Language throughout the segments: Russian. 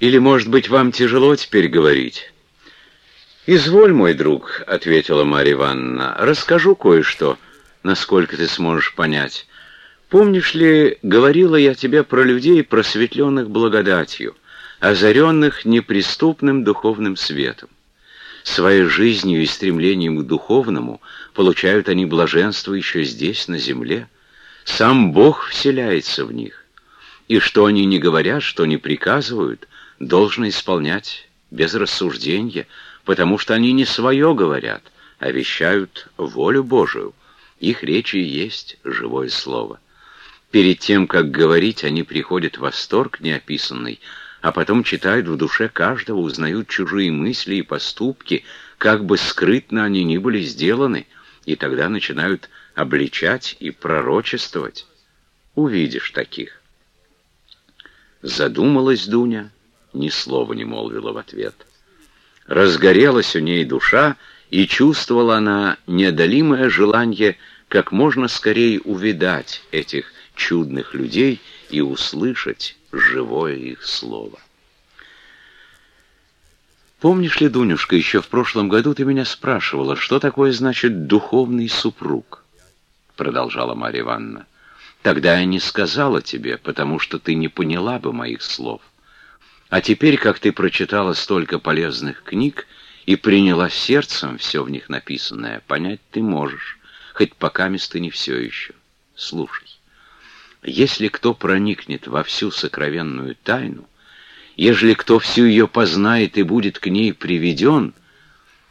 Или, может быть, вам тяжело теперь говорить?» «Изволь, мой друг», — ответила Марья Ивановна, — «расскажу кое-что, насколько ты сможешь понять. Помнишь ли, говорила я тебе про людей, просветленных благодатью, озаренных неприступным духовным светом? Своей жизнью и стремлением к духовному получают они блаженство еще здесь, на земле. Сам Бог вселяется в них. И что они не говорят, что не приказывают, должно исполнять без рассуждения, потому что они не свое говорят, а вещают волю Божию. Их речи есть живое слово. Перед тем, как говорить, они приходят в восторг неописанный, а потом читают в душе каждого, узнают чужие мысли и поступки, как бы скрытно они ни были сделаны, и тогда начинают обличать и пророчествовать. Увидишь таких. Задумалась Дуня, ни слова не молвила в ответ. Разгорелась у ней душа, и чувствовала она неодолимое желание как можно скорее увидать этих чудных людей и услышать живое их слово. Помнишь ли, Дунюшка, еще в прошлом году ты меня спрашивала, что такое значит духовный супруг? Продолжала Марья Ивановна. Тогда я не сказала тебе, потому что ты не поняла бы моих слов. А теперь, как ты прочитала столько полезных книг и приняла сердцем все в них написанное, понять ты можешь, хоть пока место не все еще. Слушай. Если кто проникнет во всю сокровенную тайну, ежели кто всю ее познает и будет к ней приведен,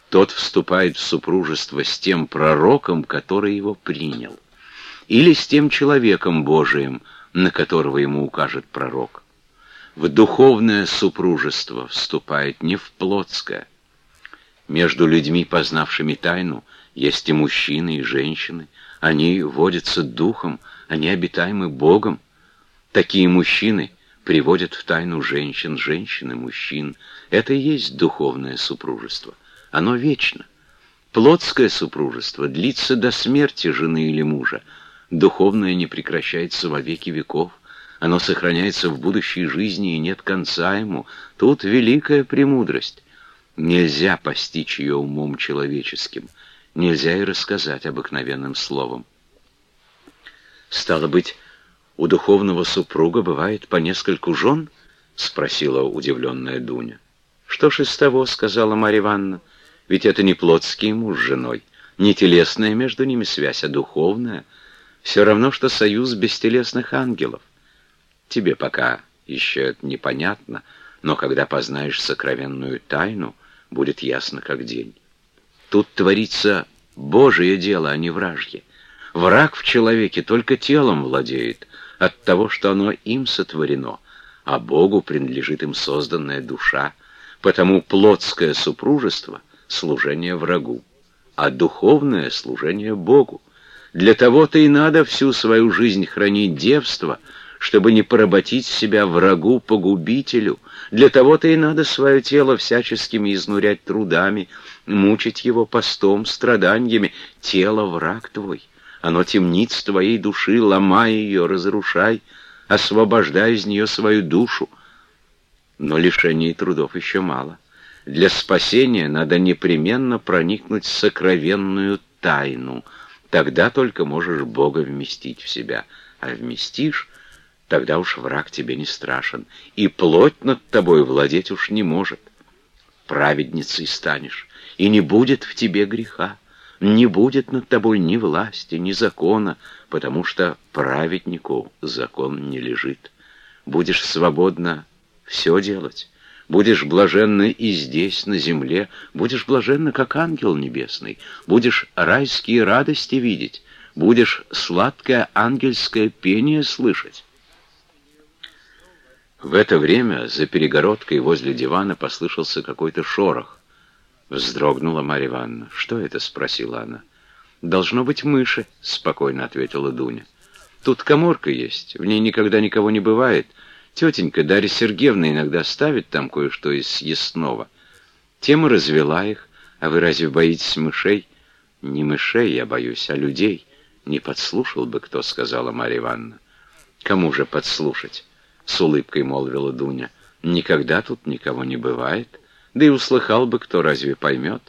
тот вступает в супружество с тем пророком, который его принял, или с тем человеком Божиим, на которого ему укажет пророк. В духовное супружество вступает не в плотское. Между людьми, познавшими тайну, есть и мужчины, и женщины. Они водятся духом, они обитаемы Богом. Такие мужчины приводят в тайну женщин, женщины, мужчин. Это и есть духовное супружество. Оно вечно. Плотское супружество длится до смерти жены или мужа. Духовное не прекращается во веки веков. Оно сохраняется в будущей жизни, и нет конца ему. Тут великая премудрость. Нельзя постичь ее умом человеческим. Нельзя и рассказать обыкновенным словом. «Стало быть, у духовного супруга бывает по нескольку жен?» — спросила удивленная Дуня. «Что ж из того?» — сказала Марья Ивановна. «Ведь это не плотский муж с женой, не телесная между ними связь, а духовная. Все равно, что союз бестелесных ангелов. Тебе пока еще это непонятно, но когда познаешь сокровенную тайну, будет ясно как день. Тут творится Божие дело, а не вражье. Враг в человеке только телом владеет от того, что оно им сотворено, а Богу принадлежит им созданная душа, потому плотское супружество — служение врагу, а духовное — служение Богу. Для того-то и надо всю свою жизнь хранить девство, чтобы не поработить себя врагу-погубителю. Для того-то и надо свое тело всяческими изнурять трудами, мучить его постом, страданиями. Тело — враг твой. Оно темнит с твоей души, ломай ее, разрушай, освобождай из нее свою душу. Но лишений трудов еще мало. Для спасения надо непременно проникнуть в сокровенную тайну. Тогда только можешь Бога вместить в себя. А вместишь, тогда уж враг тебе не страшен, и плоть над тобой владеть уж не может. Праведницей станешь, и не будет в тебе греха не будет над тобой ни власти, ни закона, потому что праведнику закон не лежит. Будешь свободно все делать, будешь блаженна и здесь, на земле, будешь блаженна, как ангел небесный, будешь райские радости видеть, будешь сладкое ангельское пение слышать. В это время за перегородкой возле дивана послышался какой-то шорох. Вздрогнула Марья Ивановна. «Что это?» — спросила она. «Должно быть мыши», — спокойно ответила Дуня. «Тут коморка есть, в ней никогда никого не бывает. Тетенька Дарья Сергеевна иногда ставит там кое-что из съестного. Тема развела их. А вы разве боитесь мышей?» «Не мышей я боюсь, а людей. Не подслушал бы кто», — сказала Марья Ивановна. «Кому же подслушать? С улыбкой молвила Дуня. «Никогда тут никого не бывает, да и услыхал бы кто, разве поймет?»